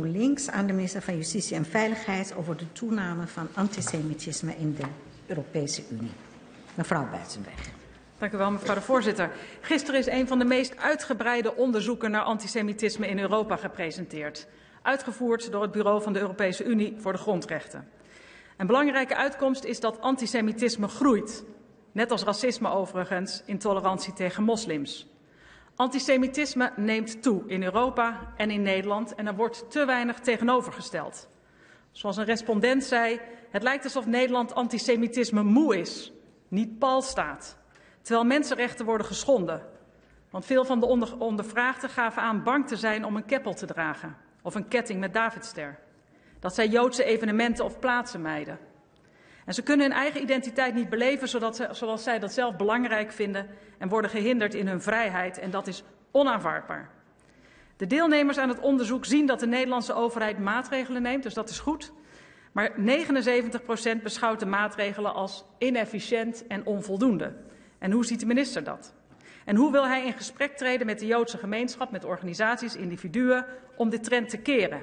links aan de minister van Justitie en Veiligheid over de toename van antisemitisme in de Europese Unie. Mevrouw Buitenweg. Dank u wel, mevrouw de voorzitter. Gisteren is een van de meest uitgebreide onderzoeken naar antisemitisme in Europa gepresenteerd. Uitgevoerd door het Bureau van de Europese Unie voor de Grondrechten. Een belangrijke uitkomst is dat antisemitisme groeit. Net als racisme overigens, intolerantie tegen moslims. Antisemitisme neemt toe in Europa en in Nederland en er wordt te weinig tegenovergesteld. Zoals een respondent zei, het lijkt alsof Nederland antisemitisme moe is, niet pal staat. Terwijl mensenrechten worden geschonden. Want veel van de onder ondervraagden gaven aan bang te zijn om een keppel te dragen of een ketting met Davidster. Dat zij Joodse evenementen of plaatsen mijden. En ze kunnen hun eigen identiteit niet beleven zodat ze, zoals zij dat zelf belangrijk vinden en worden gehinderd in hun vrijheid. En dat is onaanvaardbaar. De deelnemers aan het onderzoek zien dat de Nederlandse overheid maatregelen neemt, dus dat is goed. Maar 79% beschouwt de maatregelen als inefficiënt en onvoldoende. En hoe ziet de minister dat? En hoe wil hij in gesprek treden met de Joodse gemeenschap, met organisaties, individuen, om dit trend te keren?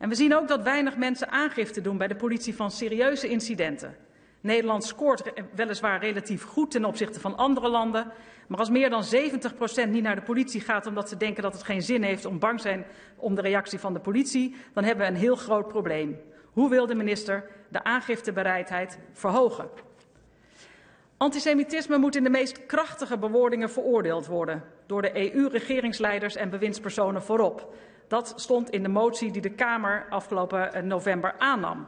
En we zien ook dat weinig mensen aangifte doen bij de politie van serieuze incidenten. Nederland scoort weliswaar relatief goed ten opzichte van andere landen. Maar als meer dan 70% niet naar de politie gaat omdat ze denken dat het geen zin heeft om bang zijn om de reactie van de politie, dan hebben we een heel groot probleem. Hoe wil de minister de aangiftebereidheid verhogen? Antisemitisme moet in de meest krachtige bewoordingen veroordeeld worden door de EU-regeringsleiders en bewindspersonen voorop. Dat stond in de motie die de Kamer afgelopen eh, november aannam.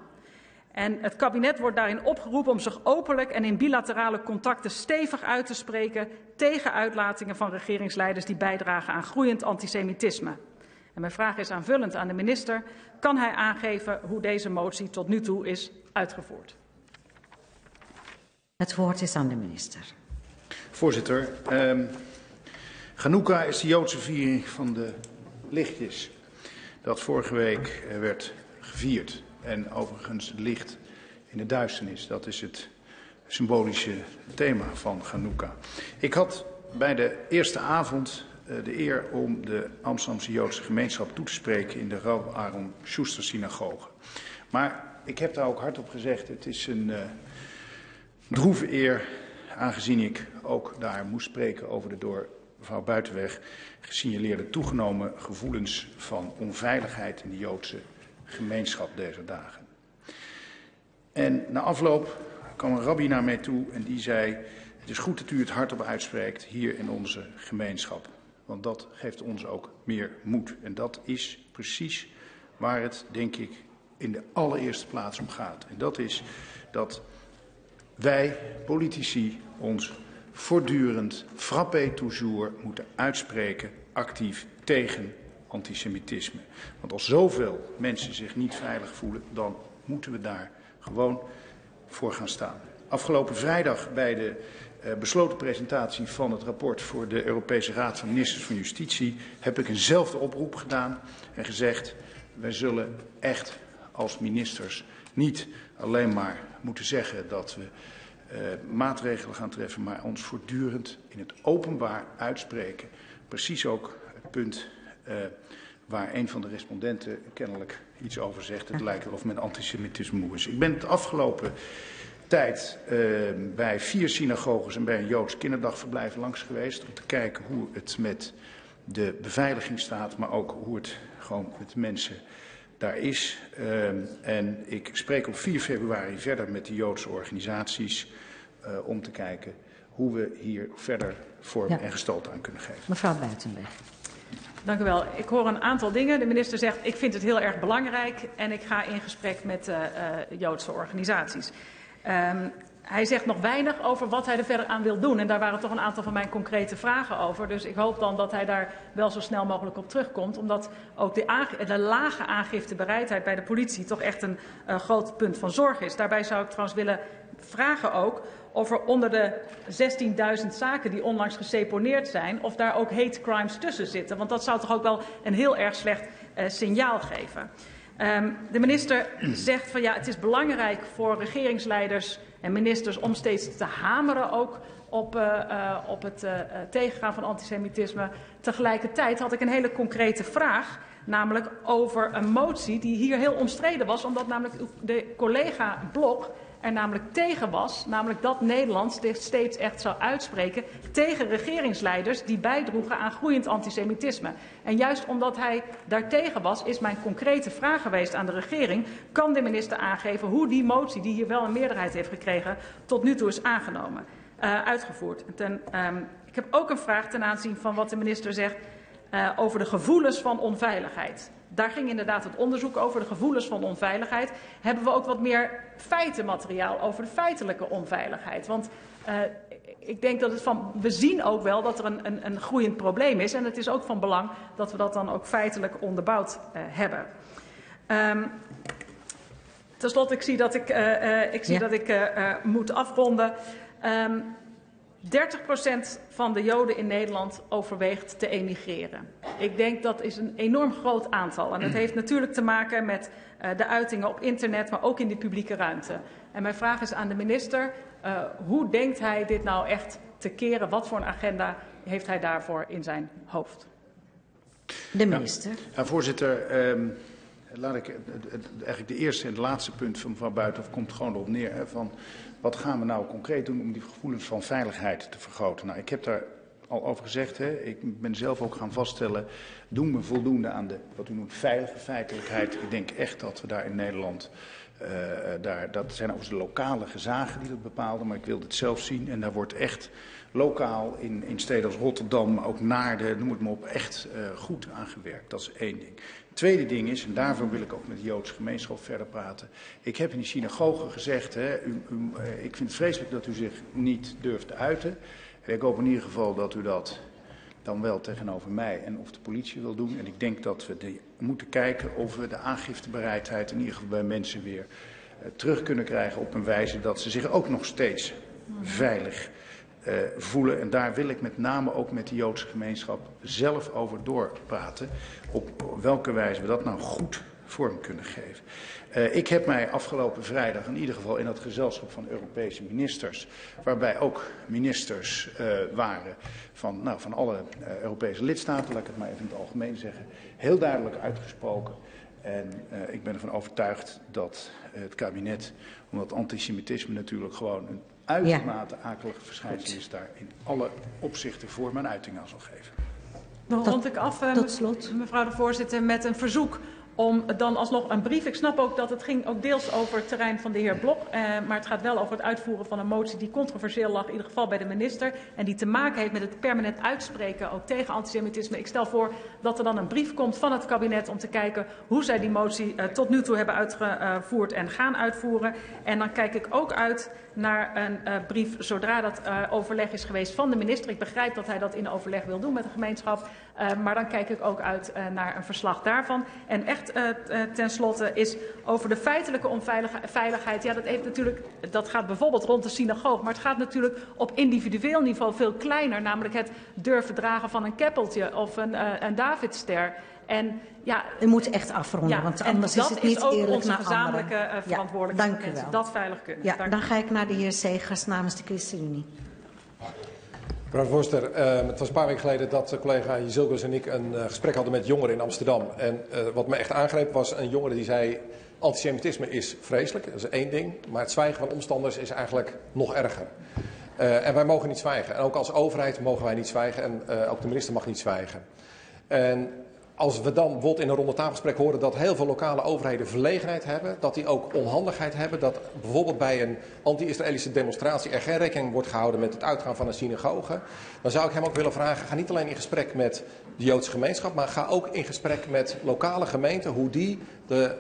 En het kabinet wordt daarin opgeroepen om zich openlijk en in bilaterale contacten stevig uit te spreken tegen uitlatingen van regeringsleiders die bijdragen aan groeiend antisemitisme. En mijn vraag is aanvullend aan de minister. Kan hij aangeven hoe deze motie tot nu toe is uitgevoerd? Het woord is aan de minister. Voorzitter, um, Hanukkah is de Joodse viering van de lichtjes dat vorige week eh, werd gevierd. En overigens licht in de duisternis. Dat is het symbolische thema van Hanukkah. Ik had bij de eerste avond eh, de eer om de Amsterdamse Joodse gemeenschap toe te spreken in de Rav Aaron Schuster synagoge. Maar ik heb daar ook hardop gezegd, het is een uh, droeve eer, aangezien ik ook daar moest spreken over de door mevrouw Buitenweg gesignaleerde toegenomen gevoelens van onveiligheid in de Joodse gemeenschap deze dagen. En na afloop kwam een rabbi naar mij toe en die zei: Het is goed dat u het hardop uitspreekt hier in onze gemeenschap. Want dat geeft ons ook meer moed. En dat is precies waar het, denk ik, in de allereerste plaats om gaat. En dat is dat wij, politici, ons voortdurend, frappé toujours, moeten uitspreken actief tegen antisemitisme. Want als zoveel mensen zich niet veilig voelen, dan moeten we daar gewoon voor gaan staan. Afgelopen vrijdag bij de uh, besloten presentatie van het rapport voor de Europese Raad van Ministers van Justitie heb ik eenzelfde oproep gedaan en gezegd, wij zullen echt als ministers niet alleen maar moeten zeggen dat we maatregelen gaan treffen, maar ons voortdurend in het openbaar uitspreken. Precies ook het punt uh, waar een van de respondenten kennelijk iets over zegt. Het lijkt of men antisemitisme moe is. Ik ben het afgelopen tijd uh, bij vier synagoges en bij een Joods kinderdagverblijf langs geweest om te kijken hoe het met de beveiliging staat, maar ook hoe het gewoon met de mensen daar is. Uh, en ik spreek op 4 februari verder met de Joodse organisaties uh, om te kijken hoe we hier verder vorm ja. en gestalte aan kunnen geven. Mevrouw Buitenweg. Dank u wel. Ik hoor een aantal dingen. De minister zegt, ik vind het heel erg belangrijk en ik ga in gesprek met uh, uh, Joodse organisaties. Um, hij zegt nog weinig over wat hij er verder aan wil doen. En daar waren toch een aantal van mijn concrete vragen over. Dus ik hoop dan dat hij daar wel zo snel mogelijk op terugkomt. Omdat ook de, lage aangiftebereidheid bij de politie toch echt een uh, groot punt van zorg is. Daarbij zou ik trouwens willen vragen ook of er onder de 16.000 zaken die onlangs geseponeerd zijn, of daar ook hate crimes tussen zitten. Want dat zou toch ook wel een heel erg slecht uh, signaal geven. Um, de minister zegt van ja, het is belangrijk voor regeringsleiders en ministers om steeds te hameren ook op, uh, uh, op het uh, tegengaan van antisemitisme. Tegelijkertijd had ik een hele concrete vraag Namelijk over een motie die hier heel omstreden was, omdat namelijk de collega Blok er namelijk tegen was, namelijk dat Nederland zich steeds echt zou uitspreken tegen regeringsleiders die bijdroegen aan groeiend antisemitisme. En juist omdat hij daartegen was, is mijn concrete vraag geweest aan de regering: kan de minister aangeven hoe die motie, die hier wel een meerderheid heeft gekregen, tot nu toe is aangenomen, uh, uitgevoerd? Ten, um, ik heb ook een vraag ten aanzien van wat de minister zegt uh, over de gevoelens van onveiligheid. Daar ging inderdaad het onderzoek over, de gevoelens van onveiligheid. Hebben we ook wat meer feitenmateriaal over de feitelijke onveiligheid? Want uh, ik denk dat het van. We zien ook wel dat er een, een, een groeiend probleem is. En het is ook van belang dat we dat dan ook feitelijk onderbouwd uh, hebben. Um, Ten slotte, ik zie dat ik, uh, uh, ik, zie ja. dat ik moet afronden. Um, 30% van de Joden in Nederland overweegt te emigreren. Ik denk dat is een enorm groot aantal. En dat heeft natuurlijk te maken met uh, de uitingen op internet, maar ook in de publieke ruimte. En mijn vraag is aan de minister, uh, hoe denkt hij dit nou echt te keren? Wat voor een agenda heeft hij daarvoor in zijn hoofd? De minister. Ja, ja, voorzitter, um, laat ik eigenlijk de eerste en het laatste punt van mevrouw Buitenhof komt gewoon erop neer. Van wat gaan we nou concreet doen om die gevoelens van veiligheid te vergroten? Nou, ik heb daar al over gezegd. Hè. Ik ben zelf ook gaan vaststellen, doen we voldoende aan de, wat u noemt, veilige feitelijkheid. Ik denk echt dat we daar in Nederland, uh, daar, dat zijn overigens de lokale gezagen die dat bepaalden, maar ik wilde het zelf zien. En daar wordt echt lokaal in, in steden als Rotterdam, ook Naarden, noem het maar op, echt uh, goed aan gewerkt. Dat is één ding. Tweede ding is, en daarvoor wil ik ook met de Joodse gemeenschap verder praten. Ik heb in de synagoge gezegd, hè, u, u, ik vind het vreselijk dat u zich niet durft te uiten. Ik hoop in ieder geval dat u dat dan wel tegenover mij en of de politie wil doen. En ik denk dat we moeten kijken of we de aangiftebereidheid in ieder geval bij mensen weer uh, terug kunnen krijgen op een wijze dat ze zich ook nog steeds veilig uh, voelen. En daar wil ik met name ook met de Joodse gemeenschap zelf over doorpraten. Op welke wijze we dat nou goed vorm kunnen geven. Uh, ik heb mij afgelopen vrijdag in ieder geval in dat gezelschap van Europese ministers, waarbij ook ministers uh, waren van, nou, van alle uh, Europese lidstaten, laat ik het maar even in het algemeen zeggen, heel duidelijk uitgesproken. En ik ben ervan overtuigd dat het kabinet, omdat antisemitisme natuurlijk gewoon een uitermate ja. akelige verschijnsel is, daar in alle opzichten vorm en uiting aan zal geven. Dan rond ik af, tot slot. mevrouw de voorzitter, met een verzoek om dan alsnog een brief. Ik snap ook dat het ging ook deels over het terrein van de heer Blok. Eh, maar het gaat wel over het uitvoeren van een motie die controversieel lag, in ieder geval bij de minister. En die te maken heeft met het permanent uitspreken ook tegen antisemitisme. Ik stel voor dat er dan een brief komt van het kabinet om te kijken hoe zij die motie uh, tot nu toe hebben uitgevoerd en gaan uitvoeren. En dan kijk ik ook uit naar een uh, brief zodra dat uh, overleg is geweest van de minister. Ik begrijp dat hij dat in overleg wil doen met de gemeenschap. Uh, maar dan kijk ik ook uit naar een verslag daarvan. En echt tenslotte is over de feitelijke onveiligheid. Ja, dat, heeft natuurlijk, dat gaat bijvoorbeeld rond de synagoog. Maar het gaat natuurlijk op individueel niveau veel kleiner. Namelijk het durven dragen van een keppeltje of een, een Davidster. En ja, U moet echt afronden, ja, want anders is het niet is ook eerlijk onze naar gezamenlijke anderen. verantwoordelijkheid ja, dank u wel. dat veilig kunnen. Ja, dank dan ga ik naar de heer Segers namens de ChristenUnie. Mevrouw voorzitter, uh, het was een paar weken geleden dat collega Jezilgus en ik een uh, gesprek hadden met jongeren in Amsterdam. En wat me echt aangreep was een jongere die zei, antisemitisme is vreselijk, dat is één ding. Maar het zwijgen van omstanders is eigenlijk nog erger. en wij mogen niet zwijgen. En ook als overheid mogen wij niet zwijgen en ook de minister mag niet zwijgen. En als we dan bijvoorbeeld in een ronde tafelgesprek horen dat heel veel lokale overheden verlegenheid hebben, dat die ook onhandigheid hebben, dat bijvoorbeeld bij een anti-Israëlische demonstratie er geen rekening wordt gehouden met het uitgaan van een synagoge, dan zou ik hem ook willen vragen, ga niet alleen in gesprek met de Joodse gemeenschap, maar ga ook in gesprek met lokale gemeenten, hoe die de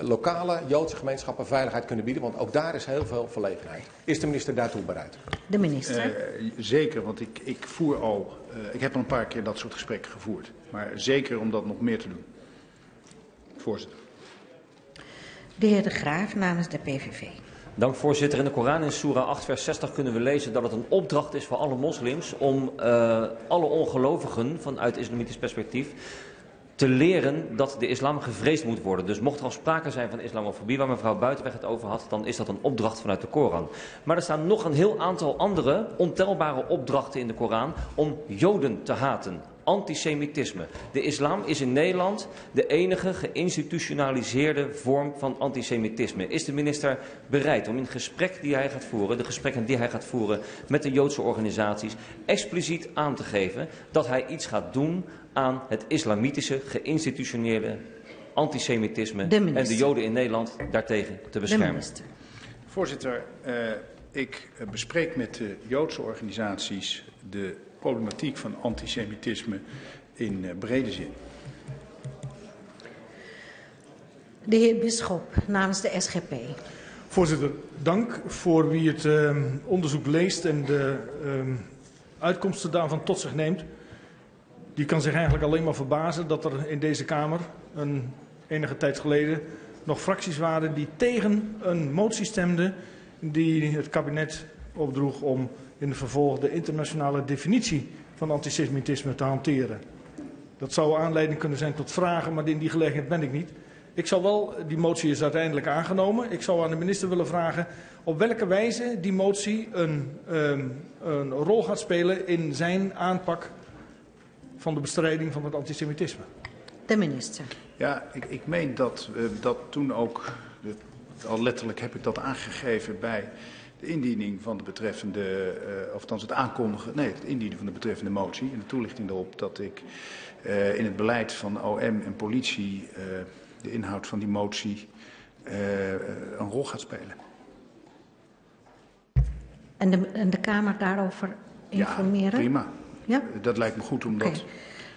uh, lokale Joodse gemeenschappen veiligheid kunnen bieden, want ook daar is heel veel verlegenheid. Is de minister daartoe bereid? De minister. Uh, zeker, want ik, ik voer al, uh, ik heb al een paar keer dat soort gesprekken gevoerd. Maar zeker om dat nog meer te doen. Voorzitter. De heer De Graaf namens de PVV. Dank voorzitter. In de Koran in Surah 8 vers 60 kunnen we lezen dat het een opdracht is voor alle moslims om uh, alle ongelovigen vanuit islamitisch perspectief te leren dat de islam gevreesd moet worden. Dus mocht er al sprake zijn van islamofobie, waar mevrouw Buitenweg het over had, dan is dat een opdracht vanuit de Koran. Maar er staan nog een heel aantal andere ontelbare opdrachten in de Koran om Joden te haten antisemitisme. De islam is in Nederland de enige geïnstitutionaliseerde vorm van antisemitisme. Is de minister bereid om in het gesprek die hij gaat voeren, de gesprekken die hij gaat voeren met de Joodse organisaties, expliciet aan te geven dat hij iets gaat doen aan het islamitische geïnstitutioneerde antisemitisme De en de. Joden in Nederland daartegen te beschermen? Voorzitter, eh, ik eh, bespreek met de Joodse organisaties de problematiek van antisemitisme in eh, brede zin. De heer Bisschop namens de SGP. Voorzitter, dank voor wie het eh, onderzoek leest en de eh, uitkomsten daarvan tot zich neemt. Die kan zich eigenlijk alleen maar verbazen dat er in deze Kamer een enige tijd geleden nog fracties waren die tegen een motie stemden die het kabinet opdroeg om in het vervolg de internationale definitie van antisemitisme te hanteren. Dat zou aanleiding kunnen zijn tot vragen, maar in die gelegenheid ben ik niet. Ik zal wel, die motie is uiteindelijk aangenomen. Ik zou aan de minister willen vragen op welke wijze die motie een, um, een rol gaat spelen in zijn aanpak van de bestrijding van het antisemitisme. De minister. Ja, ik, ik meen dat uh, dat toen ook, al letterlijk heb ik dat aangegeven bij de indiening van de betreffende, uh, of althans het aankondigen, nee, het indienen van de betreffende motie en de toelichting erop dat ik uh, in het beleid van OM en politie de inhoud van die motie een rol gaat spelen. En de, en de Kamer daarover informeren? Ja, prima. Ja? Dat lijkt me goed om dat... Okay.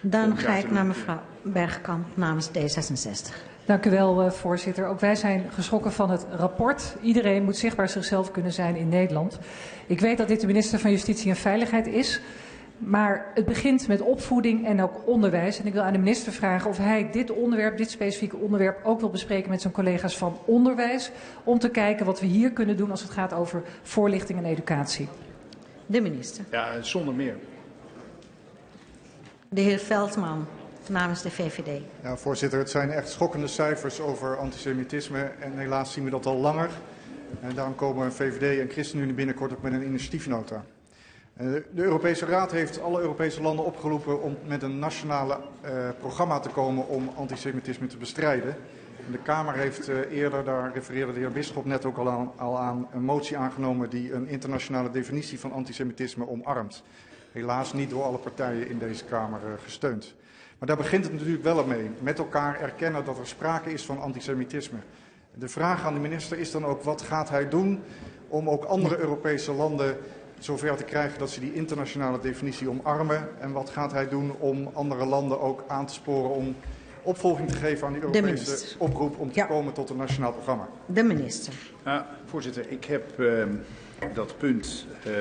Dan ga ik naar mevrouw Bergkamp namens D66. Dank u wel, voorzitter. Ook wij zijn geschrokken van het rapport. Iedereen moet zichtbaar zichzelf kunnen zijn in Nederland. Ik weet dat dit de minister van Justitie en Veiligheid is. Maar het begint met opvoeding en ook onderwijs. En ik wil aan de minister vragen of hij dit onderwerp, dit specifieke onderwerp, ook wil bespreken met zijn collega's van onderwijs. Om te kijken wat we hier kunnen doen als het gaat over voorlichting en educatie. De minister. Ja, zonder meer. De heer Veldman namens de VVD. Ja, voorzitter, het zijn echt schokkende cijfers over antisemitisme. En helaas zien we dat al langer. En daarom komen VVD en ChristenUnie binnenkort ook met een initiatiefnota. De Europese Raad heeft alle Europese landen opgeroepen om met een nationale uh, programma te komen om antisemitisme te bestrijden. De Kamer heeft uh, eerder, daar refereerde de heer Bisschop net ook al aan, een motie aangenomen die een internationale definitie van antisemitisme omarmt. Helaas niet door alle partijen in deze Kamer uh, gesteund. Maar daar begint het natuurlijk wel mee. Met elkaar erkennen dat er sprake is van antisemitisme. De vraag aan de minister is dan ook, wat gaat hij doen om ook andere Europese landen zover te krijgen dat ze die internationale definitie omarmen? En wat gaat hij doen om andere landen ook aan te sporen om opvolging te geven aan die Europese oproep om te ja. komen tot een nationaal programma? De minister. Uh, voorzitter, ik heb uh, dat punt, uh,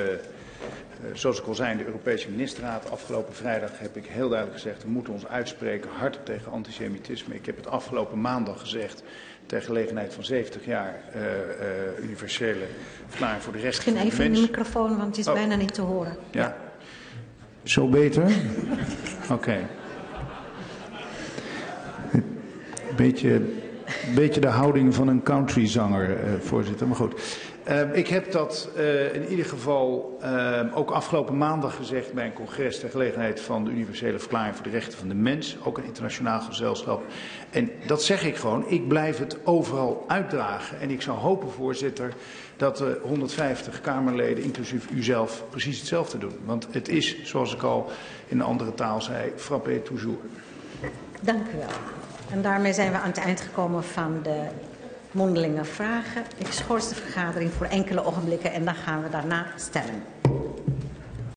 zoals ik al zei in de Europese ministerraad afgelopen vrijdag, heb ik heel duidelijk gezegd, we moeten ons uitspreken hard tegen antisemitisme. Ik heb het afgelopen maandag gezegd ter gelegenheid van 70 jaar uh, uh, universele verklaring voor de rechten van de mens. Misschien even in de microfoon, want het is oh. bijna niet te horen. Ja. ja. Zo beter? Oké. Okay. Beetje, beetje de houding van een countryzanger, uh, voorzitter, maar goed. Uh, ik heb dat uh, in ieder geval uh, ook afgelopen maandag gezegd bij een congres ter gelegenheid van de Universele Verklaring voor de Rechten van de Mens, ook een internationaal gezelschap. En dat zeg ik gewoon, ik blijf het overal uitdragen. En ik zou hopen, voorzitter, dat de 150 Kamerleden, inclusief u zelf, precies hetzelfde doen. Want het is, zoals ik al in een andere taal zei, frappé toujours. Dank u wel. En daarmee zijn we aan het eind gekomen van de mondelinge vragen. Ik schors de vergadering voor enkele ogenblikken en dan gaan we daarna stemmen.